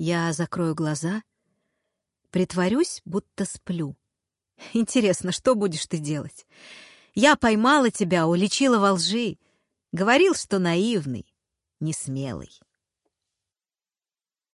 Я закрою глаза, притворюсь, будто сплю. Интересно, что будешь ты делать? Я поймала тебя, уличила во лжи. Говорил, что наивный, несмелый.